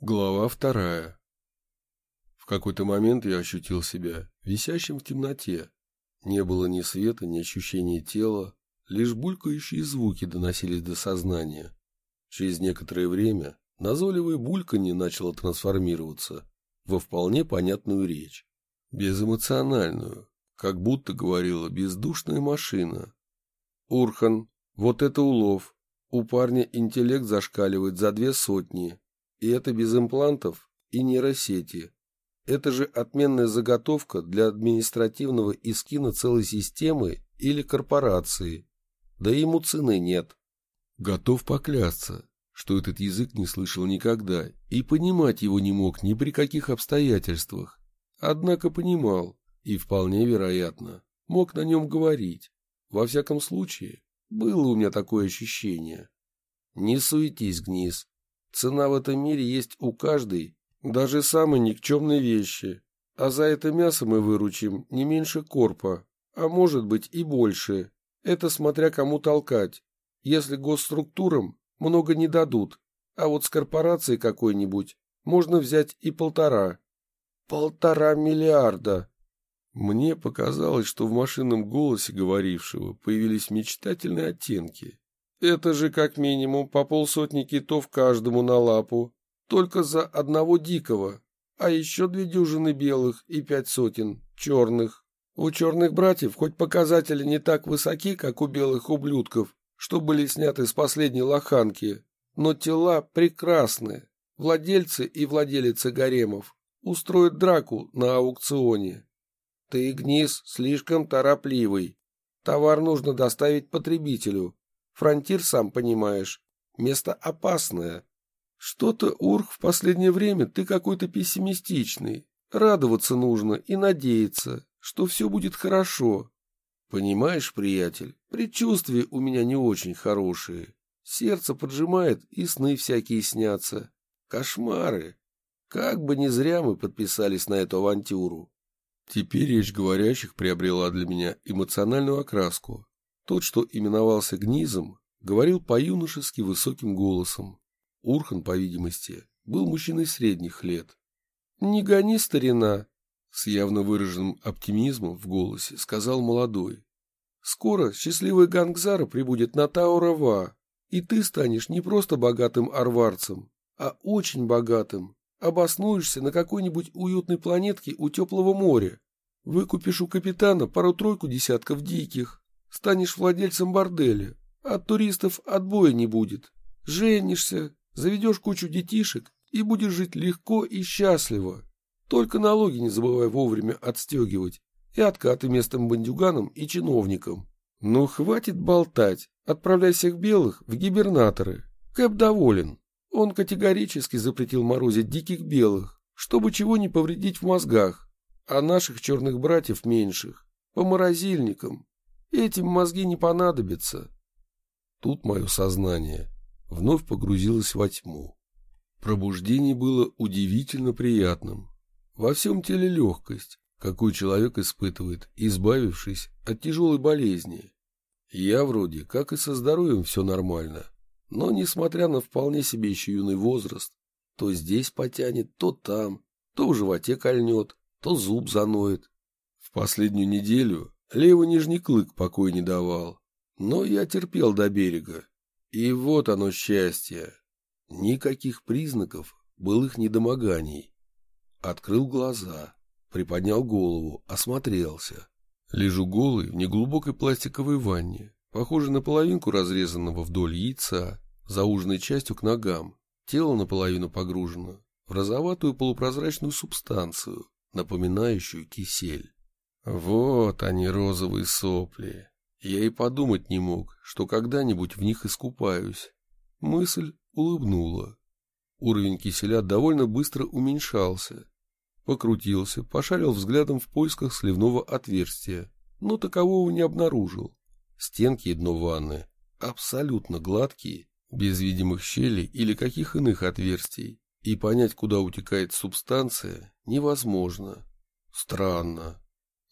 Глава вторая. В какой-то момент я ощутил себя висящим в темноте. Не было ни света, ни ощущения тела, лишь булькающие звуки доносились до сознания. Через некоторое время назойливое бульканье начало трансформироваться во вполне понятную речь. Безэмоциональную, как будто говорила бездушная машина. «Урхан, вот это улов. У парня интеллект зашкаливает за две сотни. И это без имплантов и нейросети. Это же отменная заготовка для административного искина целой системы или корпорации. Да ему цены нет. Готов поклясться, что этот язык не слышал никогда и понимать его не мог ни при каких обстоятельствах. Однако понимал, и вполне вероятно, мог на нем говорить. Во всяком случае, было у меня такое ощущение. Не суетись, Гниз, Цена в этом мире есть у каждой, даже самой никчемной вещи. А за это мясо мы выручим не меньше корпа, а может быть и больше. Это смотря кому толкать. Если госструктурам много не дадут, а вот с корпорацией какой-нибудь можно взять и полтора. Полтора миллиарда. Мне показалось, что в машинном голосе говорившего появились мечтательные оттенки. Это же как минимум по полсотни китов каждому на лапу, только за одного дикого, а еще две дюжины белых и пять сотен черных. У черных братьев хоть показатели не так высоки, как у белых ублюдков, что были сняты с последней лоханки, но тела прекрасные. Владельцы и владелицы гаремов устроят драку на аукционе. Ты, Гниз, слишком торопливый. Товар нужно доставить потребителю, Фронтир, сам понимаешь, место опасное. Что-то, Урх, в последнее время ты какой-то пессимистичный. Радоваться нужно и надеяться, что все будет хорошо. Понимаешь, приятель, предчувствия у меня не очень хорошие. Сердце поджимает, и сны всякие снятся. Кошмары. Как бы не зря мы подписались на эту авантюру. Теперь речь говорящих приобрела для меня эмоциональную окраску. Тот, что именовался Гнизом, говорил по-юношески высоким голосом. Урхан, по видимости, был мужчиной средних лет. «Не гони, старина!» С явно выраженным оптимизмом в голосе сказал молодой. «Скоро счастливый Гангзара прибудет на Таурова, и ты станешь не просто богатым арварцем, а очень богатым. Обоснуешься на какой-нибудь уютной планетке у теплого моря. Выкупишь у капитана пару-тройку десятков диких, Станешь владельцем борделя. От туристов отбоя не будет. Женишься, заведешь кучу детишек и будешь жить легко и счастливо. Только налоги не забывай вовремя отстегивать и откаты местным бандюганам и чиновникам. Ну, хватит болтать. Отправляй всех белых в гибернаторы. Кэп доволен. Он категорически запретил морозить диких белых, чтобы чего не повредить в мозгах, а наших черных братьев меньших, по морозильникам, Этим мозги не понадобятся. Тут мое сознание вновь погрузилось во тьму. Пробуждение было удивительно приятным. Во всем теле легкость, какую человек испытывает, избавившись от тяжелой болезни. Я вроде, как и со здоровьем, все нормально. Но, несмотря на вполне себе еще юный возраст, то здесь потянет, то там, то в животе кольнет, то зуб заноет. В последнюю неделю Левый нижний клык покой не давал. Но я терпел до берега. И вот оно счастье. Никаких признаков былых недомоганий. Открыл глаза, приподнял голову, осмотрелся. Лежу голый в неглубокой пластиковой ванне, похожей на половинку разрезанного вдоль яйца, зауженной частью к ногам. Тело наполовину погружено в розоватую полупрозрачную субстанцию, напоминающую кисель. Вот они, розовые сопли. Я и подумать не мог, что когда-нибудь в них искупаюсь. Мысль улыбнула. Уровень киселя довольно быстро уменьшался. Покрутился, пошарил взглядом в поисках сливного отверстия, но такового не обнаружил. Стенки и дно ванны абсолютно гладкие, без видимых щелей или каких иных отверстий, и понять, куда утекает субстанция, невозможно. Странно.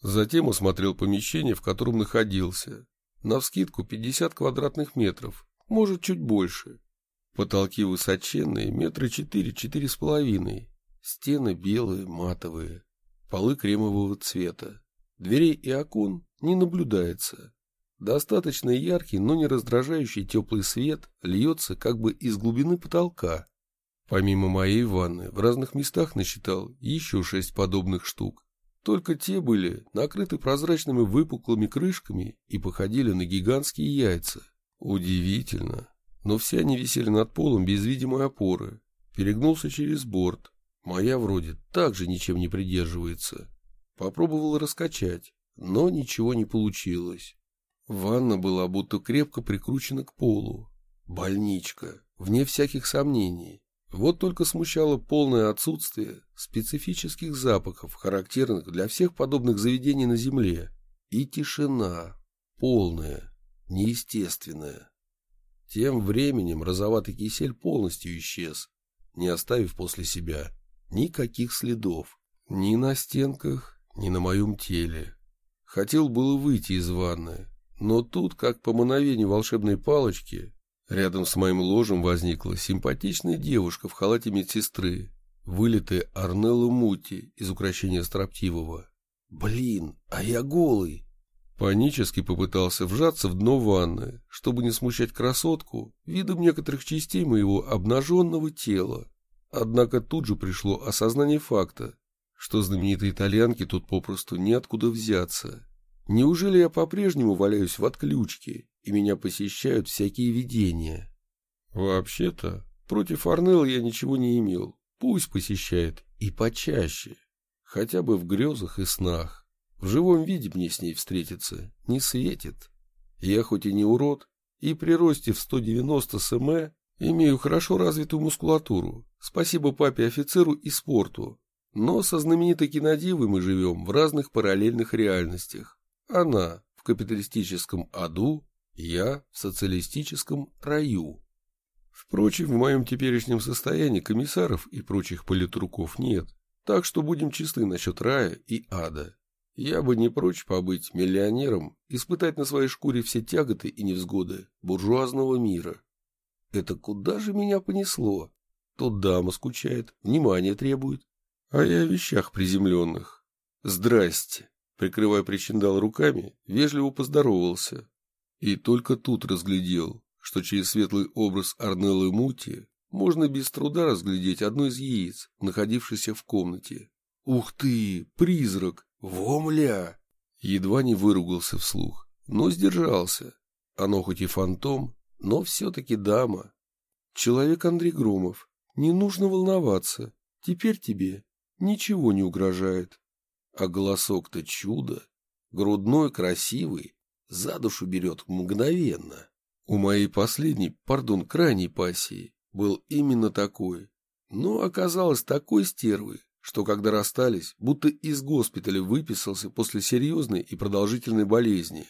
Затем осмотрел помещение, в котором находился. Навскидку 50 квадратных метров, может, чуть больше. Потолки высоченные, метра четыре-четыре с половиной. Стены белые, матовые. Полы кремового цвета. Дверей и окон не наблюдается. Достаточно яркий, но не раздражающий теплый свет льется как бы из глубины потолка. Помимо моей ванны, в разных местах насчитал еще шесть подобных штук. Только те были накрыты прозрачными выпуклыми крышками и походили на гигантские яйца. Удивительно. Но все они висели над полом без видимой опоры. Перегнулся через борт. Моя вроде также ничем не придерживается. Попробовал раскачать, но ничего не получилось. Ванна была будто крепко прикручена к полу. Больничка, вне всяких сомнений. Вот только смущало полное отсутствие специфических запахов, характерных для всех подобных заведений на Земле. И тишина, полная, неестественная. Тем временем розоватый кисель полностью исчез, не оставив после себя никаких следов. Ни на стенках, ни на моем теле. Хотел было выйти из ванны, но тут, как по мановению волшебной палочки, рядом с моим ложем возникла симпатичная девушка в халате медсестры, вылитая Арнелла Мути из украшения строптивого. Блин, а я голый. Панически попытался вжаться в дно ванны, чтобы не смущать красотку видом некоторых частей моего обнаженного тела. Однако тут же пришло осознание факта, что знаменитой итальянке тут попросту неоткуда взяться. Неужели я по-прежнему валяюсь в отключке, и меня посещают всякие видения? Вообще-то, против Арнелла я ничего не имел. Пусть посещает и почаще, хотя бы в грезах и снах. В живом виде мне с ней встретиться не светит. Я хоть и не урод, и при росте в 190 см имею хорошо развитую мускулатуру, спасибо папе-офицеру и спорту, но со знаменитой кинодивой мы живем в разных параллельных реальностях. Она в капиталистическом аду, я в социалистическом раю. Впрочем, в моем теперешнем состоянии комиссаров и прочих политруков нет, так что будем чисты насчет рая и ада. Я бы не прочь побыть миллионером, испытать на своей шкуре все тяготы и невзгоды буржуазного мира. Это куда же меня понесло? Тут дама скучает, внимание требует, а я о вещах приземленных. Здрасте прикрывая причиндал руками, вежливо поздоровался. И только тут разглядел, что через светлый образ Арнеллы Мути можно без труда разглядеть одно из яиц, находившееся в комнате. «Ух ты! Призрак! Вомля!» Едва не выругался вслух, но сдержался. Оно хоть и фантом, но все-таки дама. Человек Андрей Громов, не нужно волноваться. Теперь тебе ничего не угрожает. А голосок-то чудо, грудной, красивый, за душу берет мгновенно. У моей последней, пардон, крайней пассии был именно такой. Но оказалось такой стервой, что когда расстались, будто из госпиталя выписался после серьезной и продолжительной болезни.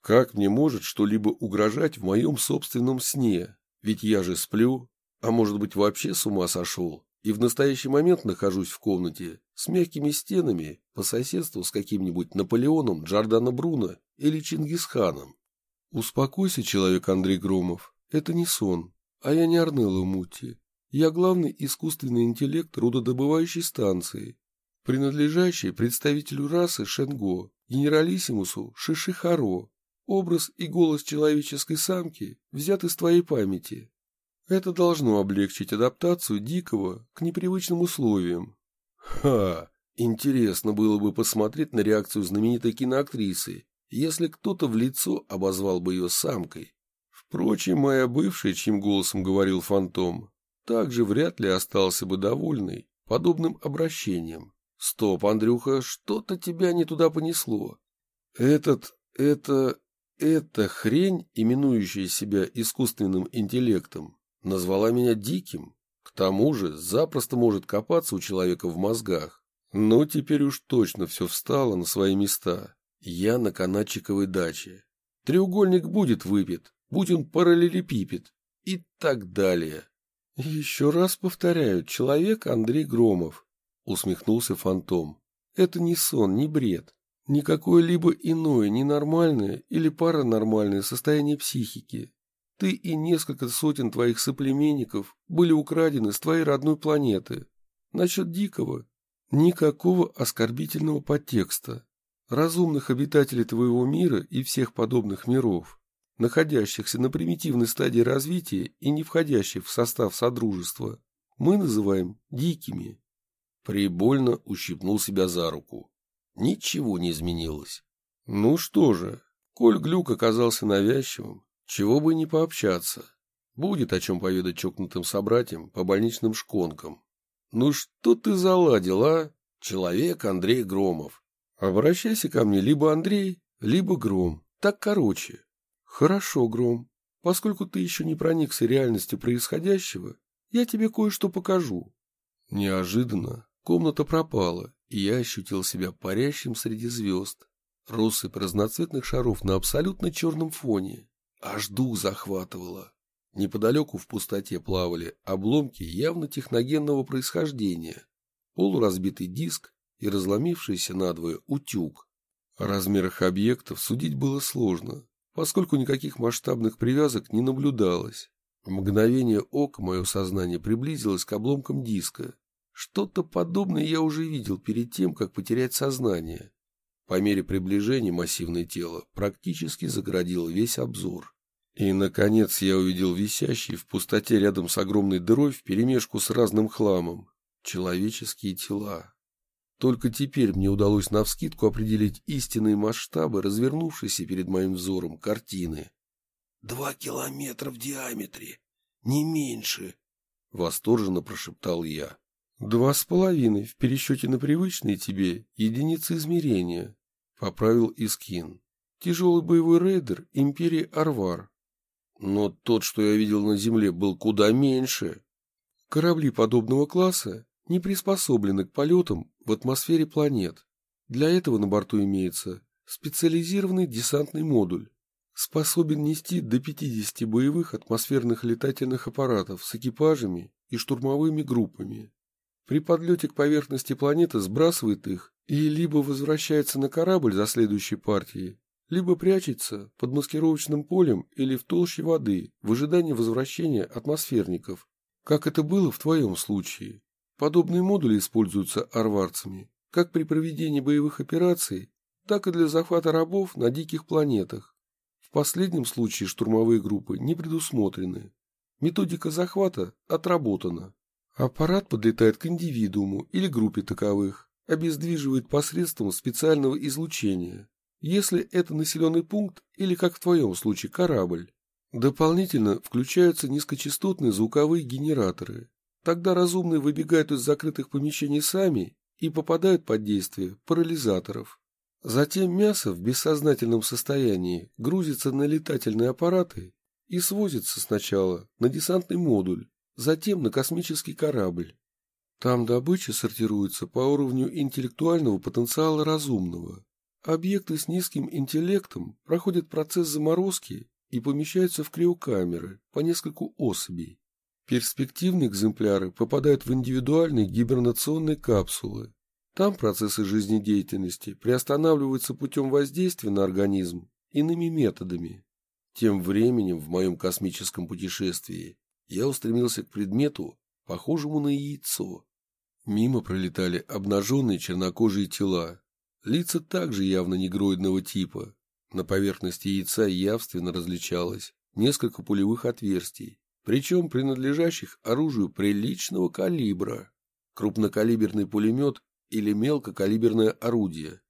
Как мне может что-либо угрожать в моем собственном сне? Ведь я же сплю, а может быть вообще с ума сошел? и в настоящий момент нахожусь в комнате с мягкими стенами по соседству с каким-нибудь Наполеоном Джордано Бруно или Чингисханом. Успокойся, человек Андрей Громов, это не сон, а я не Арнелло Мутти. Я главный искусственный интеллект рудодобывающей станции, принадлежащий представителю расы Шенго, генералиссимусу Шишихаро. Образ и голос человеческой самки взяты из твоей памяти. Это должно облегчить адаптацию Дикого к непривычным условиям. Ха! Интересно было бы посмотреть на реакцию знаменитой киноактрисы, если кто-то в лицо обозвал бы ее самкой. Впрочем, моя бывшая, чьим голосом говорил фантом, также вряд ли остался бы довольной подобным обращением. Стоп, Андрюха, что-то тебя не туда понесло. Этот, это, эта хрень, именующая себя искусственным интеллектом, Назвала меня диким. К тому же запросто может копаться у человека в мозгах. Но теперь уж точно все встало на свои места. Я на канатчиковой даче. Треугольник будет выпит, будь он параллелепипед. И так далее. Еще раз повторяю, человек Андрей Громов. Усмехнулся фантом. Это не сон, не бред. Никакое либо иное ненормальное или паранормальное состояние психики. Ты и несколько сотен твоих соплеменников были украдены с твоей родной планеты. Насчет дикого никакого оскорбительного подтекста. Разумных обитателей твоего мира и всех подобных миров, находящихся на примитивной стадии развития и не входящих в состав Содружества, мы называем дикими. Прибольно ущипнул себя за руку. Ничего не изменилось. Ну что же, коль глюк оказался навязчивым, чего бы не пообщаться. Будет о чем поведать чокнутым собратьям по больничным шконкам. Ну что ты заладил, а? Человек Андрей Громов. Обращайся ко мне либо Андрей, либо Гром. Так короче. Хорошо, Гром. Поскольку ты еще не проникся реальностью происходящего, я тебе кое-что покажу. Неожиданно комната пропала, и я ощутил себя парящим среди звезд. Россыпь разноцветных шаров на абсолютно черном фоне. Аж дух захватывало. Неподалеку в пустоте плавали обломки явно техногенного происхождения. Полуразбитый диск и разломившийся надвое утюг. О размерах объектов судить было сложно, поскольку никаких масштабных привязок не наблюдалось. В мгновение ока мое сознание приблизилось к обломкам диска. Что-то подобное я уже видел перед тем, как потерять сознание. По мере приближения массивное тело практически загородило весь обзор. И, наконец, я увидел висящий в пустоте рядом с огромной дырой вперемешку с разным хламом. Человеческие тела. Только теперь мне удалось навскидку определить истинные масштабы развернувшейся перед моим взором картины. «Два километра в диаметре, не меньше», — восторженно прошептал я. «Два с половиной в пересчете на привычные тебе единицы измерения», — поправил Искин. «Тяжелый боевой рейдер Империи Арвар». «Но тот, что я видел на Земле, был куда меньше». Корабли подобного класса не приспособлены к полетам в атмосфере планет. Для этого на борту имеется специализированный десантный модуль. Способен нести до 50 боевых атмосферных летательных аппаратов с экипажами и штурмовыми группами. При подлете к поверхности планеты сбрасывает их и либо возвращается на корабль за следующей партией, либо прячется под маскировочным полем или в толще воды в ожидании возвращения атмосферников, как это было в твоем случае. Подобные модули используются арварцами как при проведении боевых операций, так и для захвата рабов на диких планетах. В последнем случае штурмовые группы не предусмотрены. Методика захвата отработана. Аппарат подлетает к индивидууму или группе таковых, обездвиживает посредством специального излучения, если это населенный пункт или, как в твоем случае, корабль. Дополнительно включаются низкочастотные звуковые генераторы, Тогда разумные выбегают из закрытых помещений сами и попадают под действие парализаторов. Затем мясо в бессознательном состоянии грузится на летательные аппараты и свозится сначала на десантный модуль, затем на космический корабль. Там добыча сортируется по уровню интеллектуального потенциала разумного. Объекты с низким интеллектом проходят процесс заморозки и помещаются в криокамеры по нескольку особей. Перспективные экземпляры попадают в индивидуальные гибернационные капсулы. Там процессы жизнедеятельности приостанавливаются путем воздействия на организм иными методами. Тем временем в моем космическом путешествии я устремился к предмету, похожему на яйцо. Мимо пролетали обнаженные чернокожие тела. Лица также явно негроидного типа. На поверхности яйца явственно различалось несколько пулевых отверстий, причем принадлежащих оружию приличного калибра, крупнокалиберный пулемет или мелкокалиберное орудие.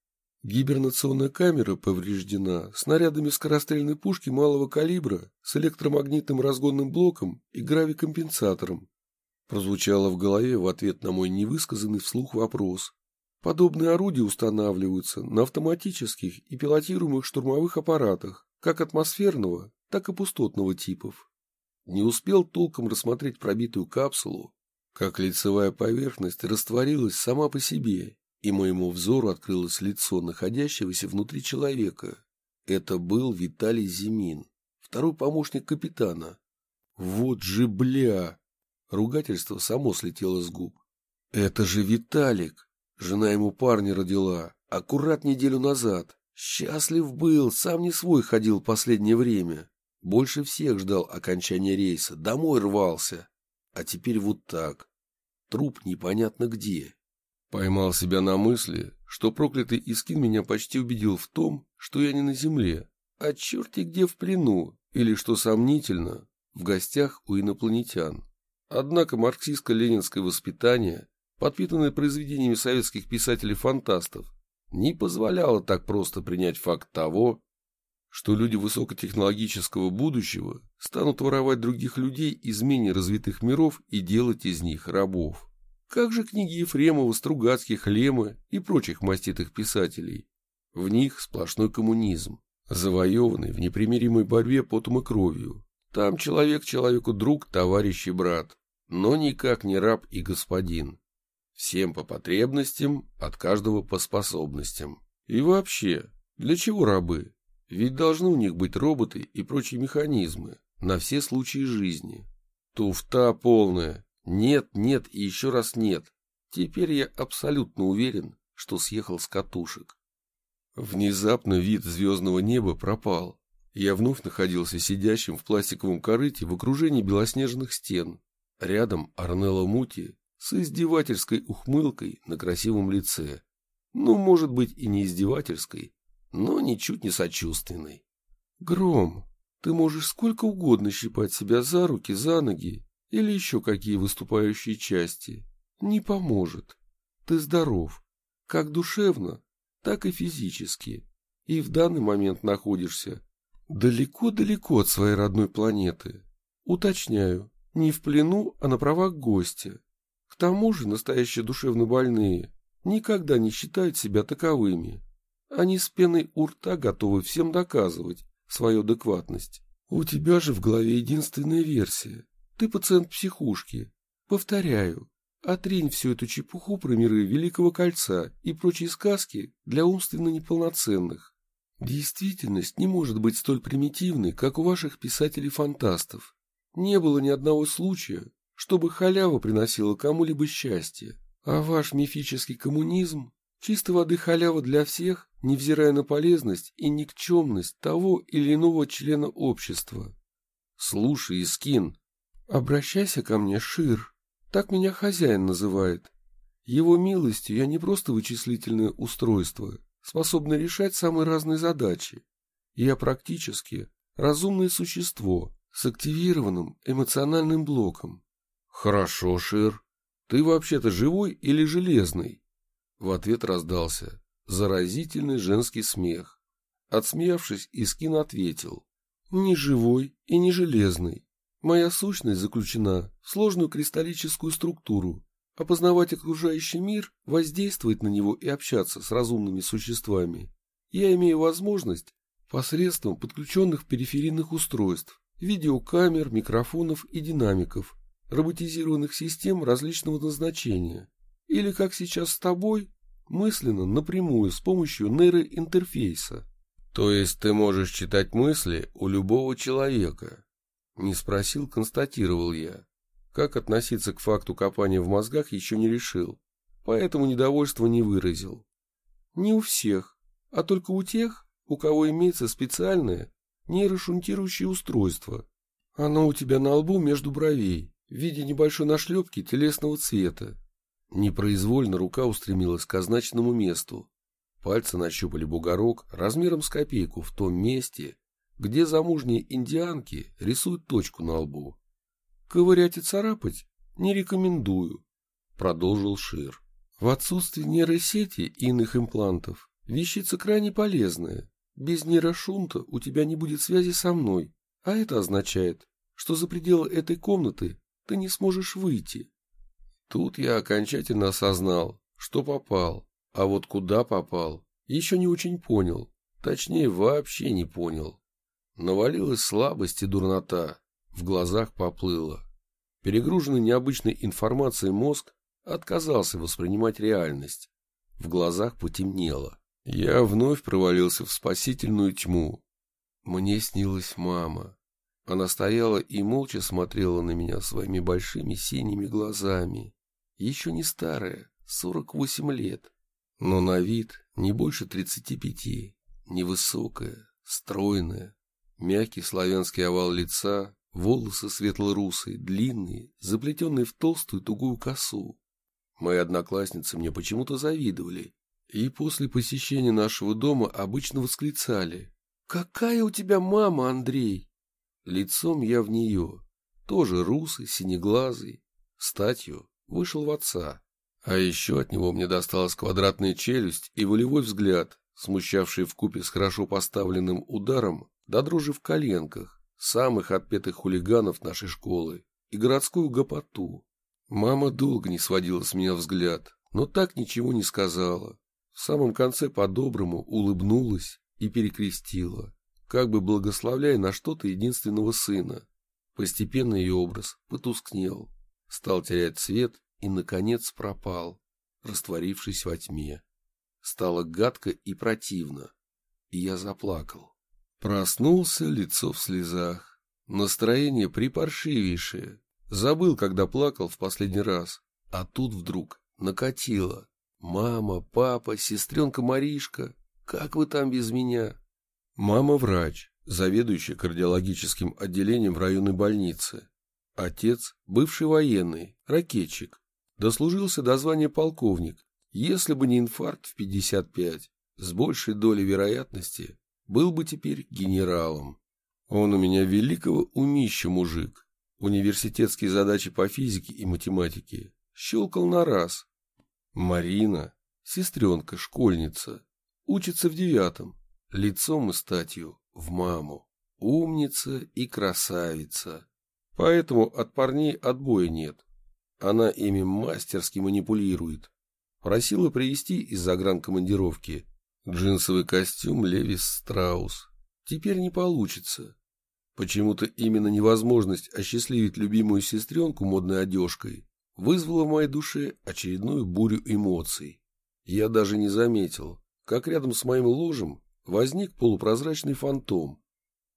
Гибернационная камера повреждена снарядами скорострельной пушки малого калибра с электромагнитным разгонным блоком и гравикомпенсатором. Прозвучало в голове в ответ на мой невысказанный вслух вопрос. Подобные орудия устанавливаются на автоматических и пилотируемых штурмовых аппаратах как атмосферного, так и пустотного типов. Не успел толком рассмотреть пробитую капсулу, как лицевая поверхность растворилась сама по себе, и моему взору открылось лицо находящегося внутри человека. Это был Виталий Зимин, второй помощник капитана. Вот же бля! Ругательство само слетело с губ. Это же Виталик! Жена ему парня родила, аккурат неделю назад. Счастлив был, сам не свой ходил последнее время. Больше всех ждал окончания рейса, домой рвался. А теперь вот так. Труп непонятно где. Поймал себя на мысли, что проклятый Искин меня почти убедил в том, что я не на земле, а черти где в плену, или, что сомнительно, в гостях у инопланетян. Однако марксистско-ленинское воспитание, подпитанное произведениями советских писателей-фантастов, не позволяло так просто принять факт того, что люди высокотехнологического будущего станут воровать других людей из менее развитых миров и делать из них рабов. Как же книги Ефремова, Стругацких, Лема и прочих маститых писателей? В них сплошной коммунизм, завоеванный в непримиримой борьбе потом и кровью. Там человек человеку друг, товарищ и брат, но никак не раб и господин. Всем по потребностям, от каждого по способностям. И вообще, для чего рабы? Ведь должны у них быть роботы и прочие механизмы на все случаи жизни. Туфта полная, нет, нет и еще раз нет. Теперь я абсолютно уверен, что съехал с катушек. Внезапно вид звездного неба пропал. Я вновь находился сидящим в пластиковом корыте в окружении белоснежных стен. Рядом Арнелла Мути с издевательской ухмылкой на красивом лице. Ну, может быть, и не издевательской, но ничуть не сочувственной. «Гром, ты можешь сколько угодно щипать себя за руки, за ноги или еще какие выступающие части. Не поможет. Ты здоров, как душевно, так и физически, и в данный момент находишься далеко-далеко от своей родной планеты. Уточняю, не в плену, а на правах гостя. К тому же настоящие душевно больные никогда не считают себя таковыми. Они с пеной у рта готовы всем доказывать свою адекватность. У тебя же в голове единственная версия ты пациент психушки. Повторяю, отринь всю эту чепуху про миры Великого Кольца и прочие сказки для умственно неполноценных. Действительность не может быть столь примитивной, как у ваших писателей-фантастов. Не было ни одного случая, чтобы халява приносила кому-либо счастье. А ваш мифический коммунизм – чистой воды халява для всех, невзирая на полезность и никчемность того или иного члена общества. Слушай, Искин, «Обращайся ко мне, Шир. Так меня хозяин называет. Его милостью я не просто вычислительное устройство, способное решать самые разные задачи. Я практически разумное существо с активированным эмоциональным блоком». «Хорошо, Шир. Ты вообще-то живой или железный?» В ответ раздался заразительный женский смех. Отсмеявшись, Искин ответил. «Не живой и не железный. Моя сущность заключена в сложную кристаллическую структуру. Опознавать окружающий мир, воздействовать на него и общаться с разумными существами. Я имею возможность посредством подключенных периферийных устройств, видеокамер, микрофонов и динамиков, роботизированных систем различного назначения. Или, как сейчас с тобой, мысленно напрямую с помощью нейроинтерфейса. То есть ты можешь читать мысли у любого человека, не спросил, констатировал я. Как относиться к факту копания в мозгах еще не решил, поэтому недовольства не выразил. Не у всех, а только у тех, у кого имеется специальное нейрошунтирующее устройство. Оно у тебя на лбу между бровей, в виде небольшой нашлепки телесного цвета. Непроизвольно рука устремилась к означенному месту. Пальцы нащупали бугорок размером с копейку в том месте, где замужние индианки рисуют точку на лбу. Ковырять и царапать не рекомендую, продолжил Шир. В отсутствии нейросети и иных имплантов вещица крайне полезная. Без нейрошунта у тебя не будет связи со мной, а это означает, что за пределы этой комнаты ты не сможешь выйти. Тут я окончательно осознал, что попал, а вот куда попал, еще не очень понял, точнее вообще не понял. Навалилась слабость и дурнота, в глазах поплыло. Перегруженный необычной информацией мозг отказался воспринимать реальность. В глазах потемнело. Я вновь провалился в спасительную тьму. Мне снилась мама. Она стояла и молча смотрела на меня своими большими синими глазами. Еще не старая, сорок восемь лет, но на вид не больше тридцати пяти, невысокая, стройная, Мягкий славянский овал лица, волосы светло-русые, длинные, заплетенные в толстую тугую косу. Мои одноклассницы мне почему-то завидовали, и после посещения нашего дома обычно восклицали «Какая у тебя мама, Андрей!» Лицом я в нее, тоже русый, синеглазый, статью вышел в отца. А еще от него мне досталась квадратная челюсть и волевой взгляд, смущавший вкупе с хорошо поставленным ударом до дрожи в коленках, самых отпетых хулиганов нашей школы и городскую гопоту. Мама долго не сводила с меня взгляд, но так ничего не сказала. В самом конце по-доброму улыбнулась и перекрестила, как бы благословляя на что-то единственного сына. Постепенно ее образ потускнел, стал терять цвет и, наконец, пропал, растворившись во тьме. Стало гадко и противно, и я заплакал. Проснулся лицо в слезах, настроение припаршивейшее. Забыл, когда плакал в последний раз, а тут вдруг накатило. Мама, папа, сестренка Маришка, как вы там без меня? Мама врач, заведующая кардиологическим отделением в районной больнице. Отец – бывший военный, ракетчик. Дослужился до звания полковник. Если бы не инфаркт в 55, с большей долей вероятности, был бы теперь генералом. Он у меня великого умища мужик. Университетские задачи по физике и математике щелкал на раз. Марина, сестренка, школьница, учится в девятом, лицом и статью в маму. Умница и красавица. Поэтому от парней отбоя нет. Она ими мастерски манипулирует. Просила привезти из загранкомандировки джинсовый костюм Левис Страус. Теперь не получится. Почему-то именно невозможность осчастливить любимую сестренку модной одежкой вызвала в моей душе очередную бурю эмоций. Я даже не заметил, как рядом с моим ложем возник полупрозрачный фантом.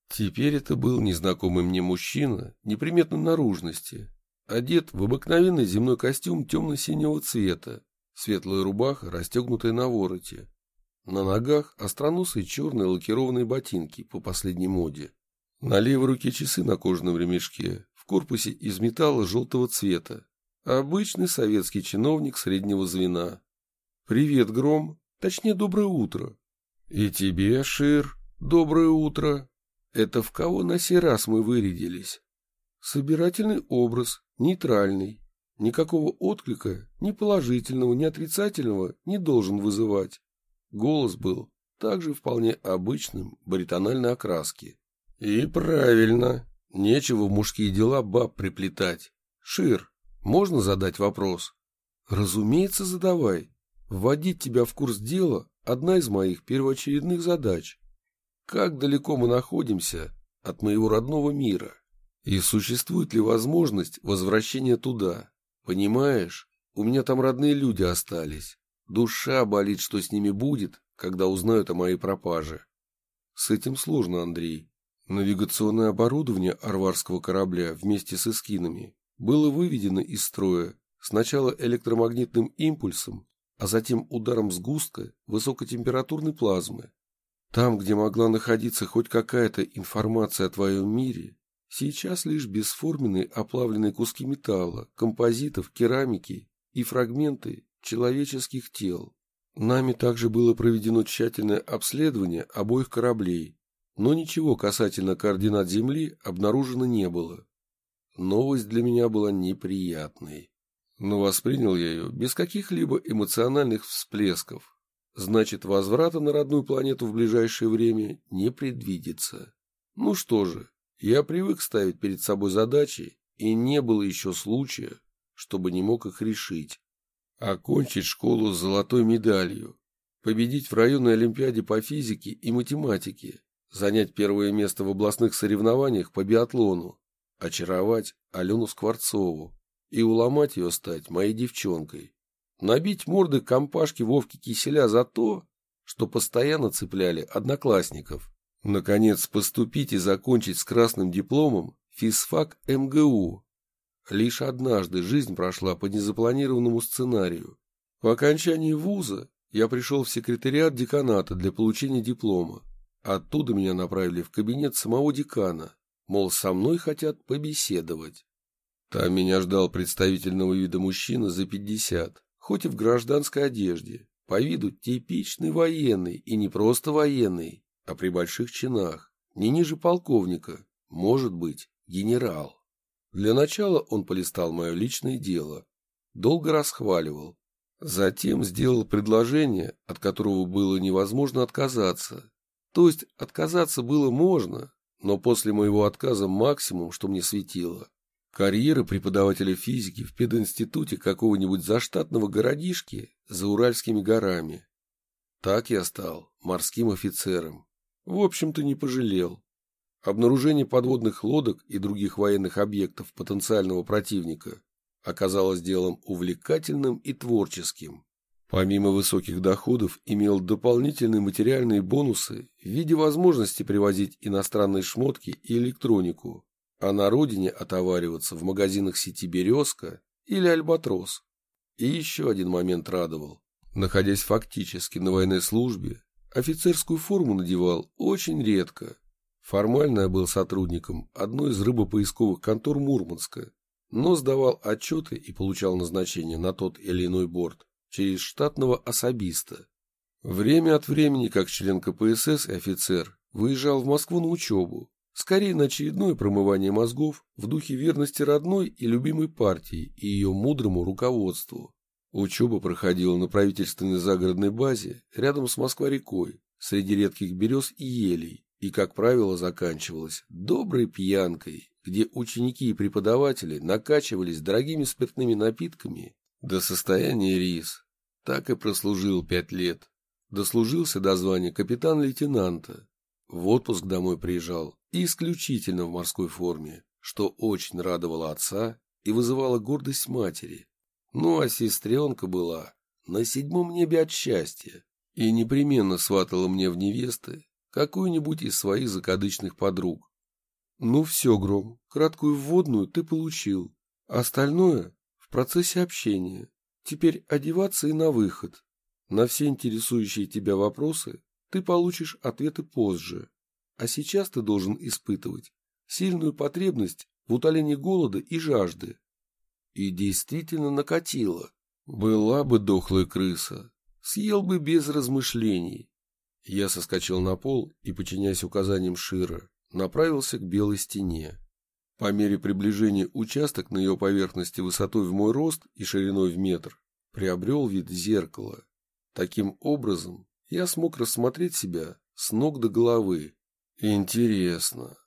Теперь это был незнакомый мне мужчина неприметной наружности, одет в обыкновенный земной костюм темно-синего цвета, светлая рубаха, расстегнутая на вороте. На ногах остроносые черные лакированные ботинки по последней моде. На левой руке часы на кожаном ремешке, в корпусе из металла желтого цвета. Обычный советский чиновник среднего звена. «Привет, Гром. Точнее, доброе утро». «И тебе, Шир, доброе утро. Это в кого на сей раз мы вырядились?» «Собирательный образ, нейтральный. Никакого отклика, ни положительного, ни отрицательного, не должен вызывать. Голос был также вполне обычным, баритональной окраски. И правильно. Нечего в мужские дела баб приплетать. Шир, можно задать вопрос? Разумеется, задавай. Вводить тебя в курс дела – одна из моих первоочередных задач. Как далеко мы находимся от моего родного мира? И существует ли возможность возвращения туда? Понимаешь, у меня там родные люди остались. Душа болит, что с ними будет, когда узнают о моей пропаже. С этим сложно, Андрей. Навигационное оборудование арварского корабля вместе с эскинами было выведено из строя сначала электромагнитным импульсом, а затем ударом сгустка высокотемпературной плазмы. Там, где могла находиться хоть какая-то информация о твоем мире, Сейчас лишь бесформенные оплавленные куски металла, композитов, керамики и фрагменты человеческих тел. Нами также было проведено тщательное обследование обоих кораблей, но ничего касательно координат Земли обнаружено не было. Новость для меня была неприятной, но воспринял я ее без каких-либо эмоциональных всплесков. Значит, возврата на родную планету в ближайшее время не предвидится. Ну что же, я привык ставить перед собой задачи, и не было еще случая, чтобы не мог их решить. Окончить школу с золотой медалью, победить в районной олимпиаде по физике и математике, занять первое место в областных соревнованиях по биатлону, очаровать Алену Скворцову и уломать ее стать моей девчонкой, набить морды компашки Вовки Киселя за то, что постоянно цепляли одноклассников, Наконец, поступить и закончить с красным дипломом физфак МГУ. Лишь однажды жизнь прошла по незапланированному сценарию. По окончании вуза я пришел в секретариат деканата для получения диплома. Оттуда меня направили в кабинет самого декана, мол, со мной хотят побеседовать. Там меня ждал представительного вида мужчина за пятьдесят, хоть и в гражданской одежде, по виду типичный военный, и не просто военный, а при больших чинах, не ниже полковника, может быть, генерал. Для начала он полистал мое личное дело, долго расхваливал, затем сделал предложение, от которого было невозможно отказаться, то есть отказаться было можно, но после моего отказа максимум, что мне светило. Карьера преподавателя физики в пединституте какого-нибудь заштатного городишки за Уральскими горами. Так я стал морским офицером. В общем-то, не пожалел. Обнаружение подводных лодок и других военных объектов потенциального противника оказалось делом увлекательным и творческим. Помимо высоких доходов, имел дополнительные материальные бонусы в виде возможности привозить иностранные шмотки и электронику, а на родине отовариваться в магазинах сети «Березка» или «Альбатрос». И еще один момент радовал. Находясь фактически на военной службе, офицерскую форму надевал очень редко. Формально я был сотрудником одной из рыбопоисковых контор Мурманска, но сдавал отчеты и получал назначение на тот или иной борт через штатного особиста. Время от времени, как член КПСС и офицер, выезжал в Москву на учебу, скорее на очередное промывание мозгов в духе верности родной и любимой партии и ее мудрому руководству. Учеба проходила на правительственной загородной базе рядом с Москва-рекой, среди редких берез и елей, и, как правило, заканчивалась доброй пьянкой, где ученики и преподаватели накачивались дорогими спиртными напитками до состояния рис. Так и прослужил пять лет. Дослужился до звания капитан-лейтенанта. В отпуск домой приезжал исключительно в морской форме, что очень радовало отца и вызывало гордость матери. Ну а сестренка была на седьмом небе от счастья и непременно сватала мне в невесты какую-нибудь из своих закадычных подруг. Ну все, Гром, краткую вводную ты получил, остальное процессе общения. Теперь одеваться и на выход. На все интересующие тебя вопросы ты получишь ответы позже. А сейчас ты должен испытывать сильную потребность в утолении голода и жажды. И действительно накатило. Была бы дохлая крыса, съел бы без размышлений. Я соскочил на пол и, подчиняясь указаниям Шира, направился к белой стене. По мере приближения участок на ее поверхности высотой в мой рост и шириной в метр приобрел вид зеркала. Таким образом, я смог рассмотреть себя с ног до головы. Интересно.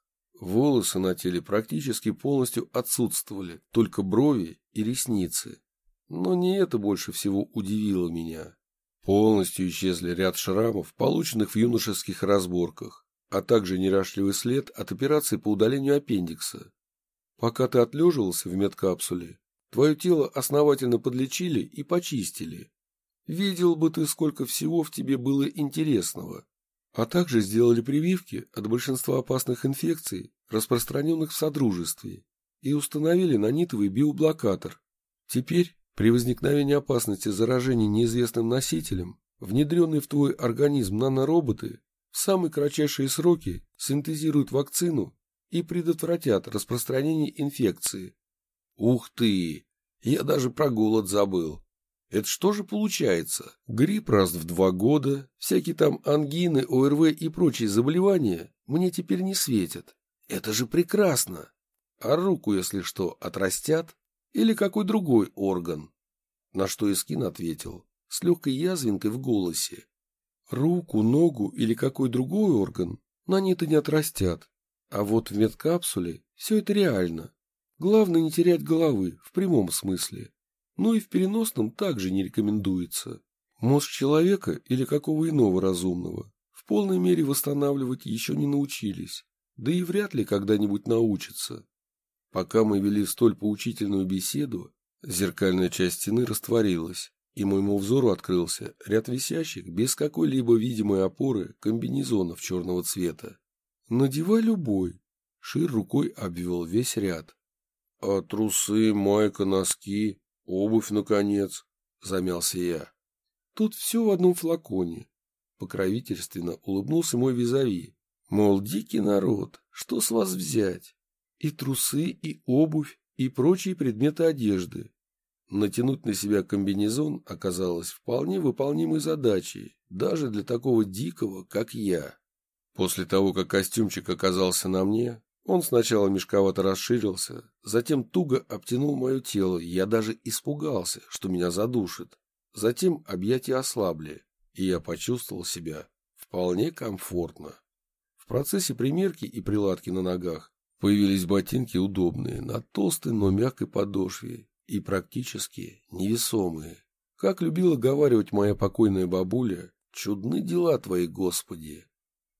Волосы на теле практически полностью отсутствовали, только брови и ресницы. Но не это больше всего удивило меня. Полностью исчезли ряд шрамов, полученных в юношеских разборках, а также неряшливый след от операции по удалению аппендикса. Пока ты отлеживался в медкапсуле, твое тело основательно подлечили и почистили. Видел бы ты, сколько всего в тебе было интересного. А также сделали прививки от большинства опасных инфекций, распространенных в Содружестве, и установили нанитовый биоблокатор. Теперь, при возникновении опасности заражения неизвестным носителем, внедренные в твой организм нанороботы в самые кратчайшие сроки синтезируют вакцину и предотвратят распространение инфекции. Ух ты! Я даже про голод забыл. Это что же получается? Грипп раз в два года, всякие там ангины, ОРВ и прочие заболевания мне теперь не светят. Это же прекрасно! А руку, если что, отрастят? Или какой другой орган? На что Искин ответил с легкой язвинкой в голосе. Руку, ногу или какой другой орган на них-то не отрастят. А вот в медкапсуле все это реально. Главное не терять головы, в прямом смысле. Ну и в переносном также не рекомендуется. Мозг человека или какого иного разумного в полной мере восстанавливать еще не научились, да и вряд ли когда-нибудь научатся. Пока мы вели столь поучительную беседу, зеркальная часть стены растворилась, и моему взору открылся ряд висящих без какой-либо видимой опоры комбинезонов черного цвета. Надевай любой. Шир рукой обвел весь ряд. А трусы, майка, носки, обувь, наконец, замялся я. Тут все в одном флаконе. покровительственно улыбнулся мой визави. Мол, дикий народ, что с вас взять? И трусы, и обувь, и прочие предметы одежды. Натянуть на себя комбинезон оказалось вполне выполнимой задачей, даже для такого дикого, как я. После того, как костюмчик оказался на мне, он сначала мешковато расширился, затем туго обтянул мое тело, я даже испугался, что меня задушит. Затем объятия ослабли, и я почувствовал себя вполне комфортно. В процессе примерки и приладки на ногах появились ботинки удобные, на толстой, но мягкой подошве и практически невесомые. Как любила говаривать моя покойная бабуля, чудны дела твои, Господи.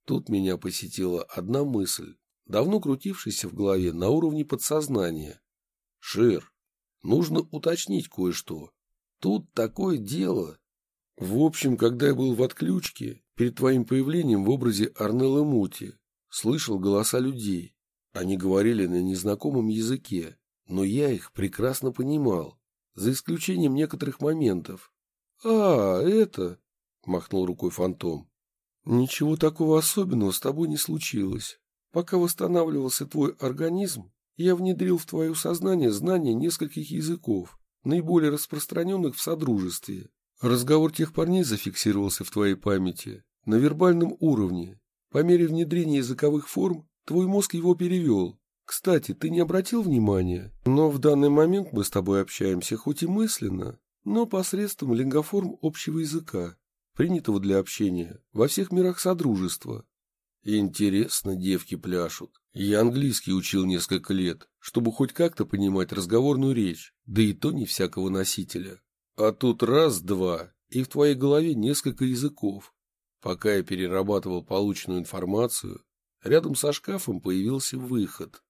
Тут меня посетила одна мысль, давно крутившаяся в голове на уровне подсознания. Шир, нужно уточнить кое-что. Тут такое дело. В общем, когда я был в отключке, перед твоим появлением в образе Арнелла Мути, слышал голоса людей. Они говорили на незнакомом языке, но я их прекрасно понимал, за исключением некоторых моментов. «А, это...» — махнул рукой фантом. «Ничего такого особенного с тобой не случилось. Пока восстанавливался твой организм, я внедрил в твое сознание знания нескольких языков, наиболее распространенных в Содружестве. Разговор тех парней зафиксировался в твоей памяти на вербальном уровне. По мере внедрения языковых форм твой мозг его перевел. Кстати, ты не обратил внимания, но в данный момент мы с тобой общаемся хоть и мысленно, но посредством лингоформ общего языка, принятого для общения во всех мирах Содружества. Интересно, девки пляшут. Я английский учил несколько лет, чтобы хоть как-то понимать разговорную речь, да и то не всякого носителя. А тут раз-два, и в твоей голове несколько языков. Пока я перерабатывал полученную информацию, рядом со шкафом появился выход.